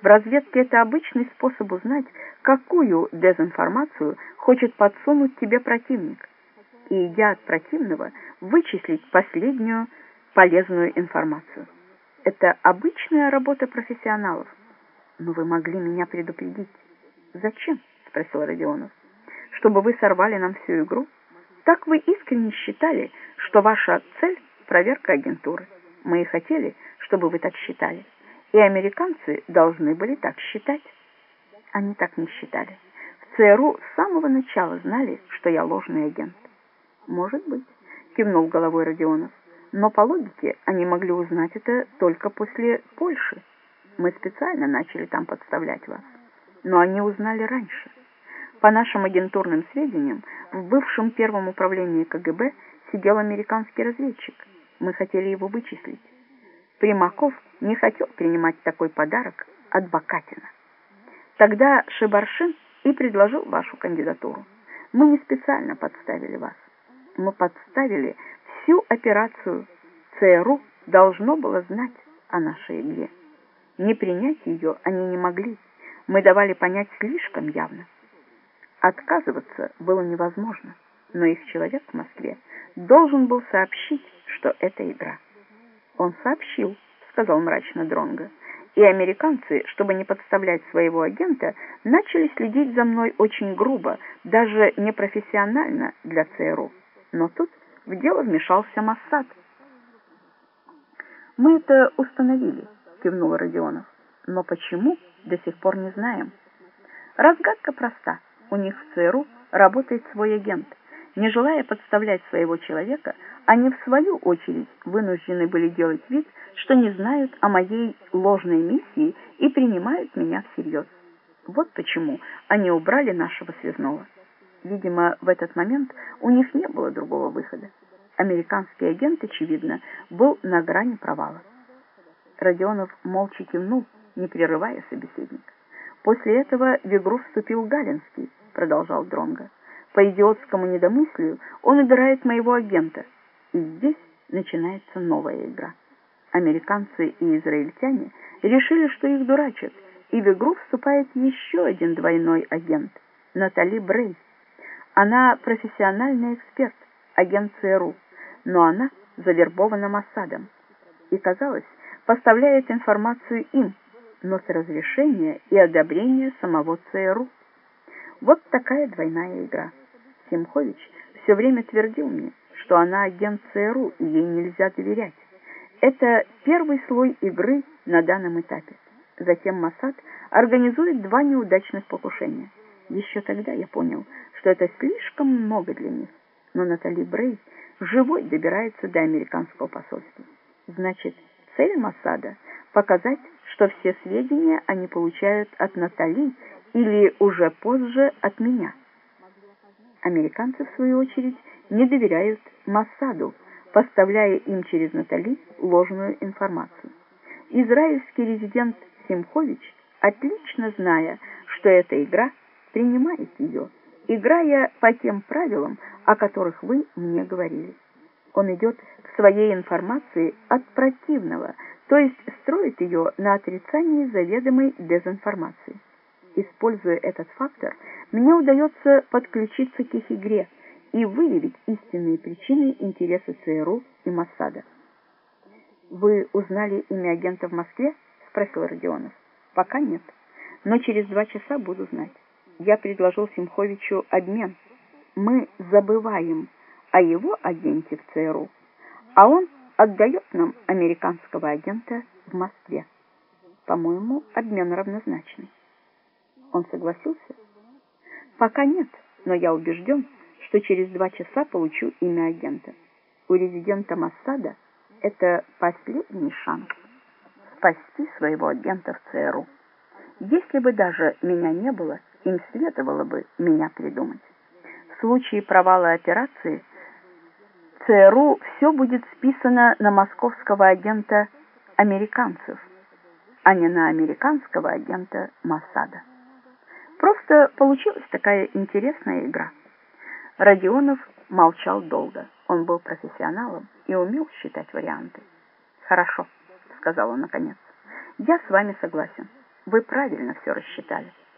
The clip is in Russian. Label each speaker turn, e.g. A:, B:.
A: В разведке это обычный способ узнать, какую дезинформацию хочет подсунуть тебе противник, и, идя от противного, вычислить последнюю полезную информацию. Это обычная работа профессионалов. Но вы могли меня предупредить. Зачем? спросил Родионов. Чтобы вы сорвали нам всю игру? Так вы искренне считали, что ваша цель проверка агентуры. Мы и хотели, чтобы вы так считали. И американцы должны были так считать. Они так не считали. В ЦРУ с самого начала знали, что я ложный агент. Может быть, кивнул головой Родионов. Но по логике они могли узнать это только после Польши. Мы специально начали там подставлять вас. Но они узнали раньше. По нашим агентурным сведениям, в бывшем первом управлении КГБ сидел американский разведчик. Мы хотели его вычислить. Примаков не хотел принимать такой подарок от Бакатина. Тогда Шибаршин и предложил вашу кандидатуру. Мы не специально подставили вас. Мы подставили всю операцию. ЦРУ должно было знать о нашей игре. Не принять ее они не могли. Мы давали понять слишком явно. Отказываться было невозможно, но их человек в Москве должен был сообщить, что это игра. Он сообщил, сказал мрачно Дронго. И американцы, чтобы не подставлять своего агента, начали следить за мной очень грубо, даже непрофессионально для ЦРУ. Но тут в дело вмешался Моссад. «Мы это установили», — кивнул Родионов. «Но почему, до сих пор не знаем. Разгадка проста. У них в ЦРУ работает свой агент. Не желая подставлять своего человека, они в свою очередь вынуждены были делать вид, что не знают о моей ложной миссии и принимают меня всерьез. Вот почему они убрали нашего связного. Видимо, в этот момент у них не было другого выхода. Американский агент, очевидно, был на грани провала. Родионов молча кивнул, не прерывая собеседника. После этого в игру вступил Галинский, продолжал Дронга. По идиотскому недомыслию он убирает моего агента, и здесь начинается новая игра. Американцы и израильтяне решили, что их дурачат, и в игру вступает еще один двойной агент – Натали Брей. Она профессиональный эксперт, агент ЦРУ, но она завербована Моссадом и, казалось, поставляет информацию им, но с разрешения и одобрения самого ЦРУ. Вот такая двойная игра. Семхович все время твердил мне, что она агент ЦРУ и ей нельзя доверять. Это первый слой игры на данном этапе. Затем Масад организует два неудачных покушения. Еще тогда я понял, что это слишком много для них. Но Натали Брей живой добирается до американского посольства. Значит, цель Масада — показать, что все сведения они получают от Натали или уже позже от меня. Американцы, в свою очередь, не доверяют Масаду, поставляя им через Натали ложную информацию. Израильский резидент Симхович, отлично зная, что эта игра, принимает ее, играя по тем правилам, о которых вы мне говорили. Он идет к своей информации от противного, то есть строит ее на отрицании заведомой дезинформации. Используя этот фактор, мне удается подключиться к их игре и выявить истинные причины интереса ЦРУ и Моссада. «Вы узнали имя агента в Москве?» — спросил Родионов. «Пока нет, но через два часа буду знать. Я предложил Симховичу обмен. Мы забываем о его агенте в ЦРУ, а он отдает нам американского агента в Москве. По-моему, обмен равнозначный. Он согласился? Пока нет, но я убежден, что через два часа получу имя агента. У резидента Массада это последний шанс спасти своего агента в ЦРУ. Если бы даже меня не было, им следовало бы меня придумать. В случае провала операции ЦРУ все будет списано на московского агента американцев, а не на американского агента Масада. Просто получилась такая интересная игра. Родионов молчал долго. Он был профессионалом и умел считать варианты. «Хорошо», — сказал он наконец. «Я с вами согласен. Вы правильно все рассчитали.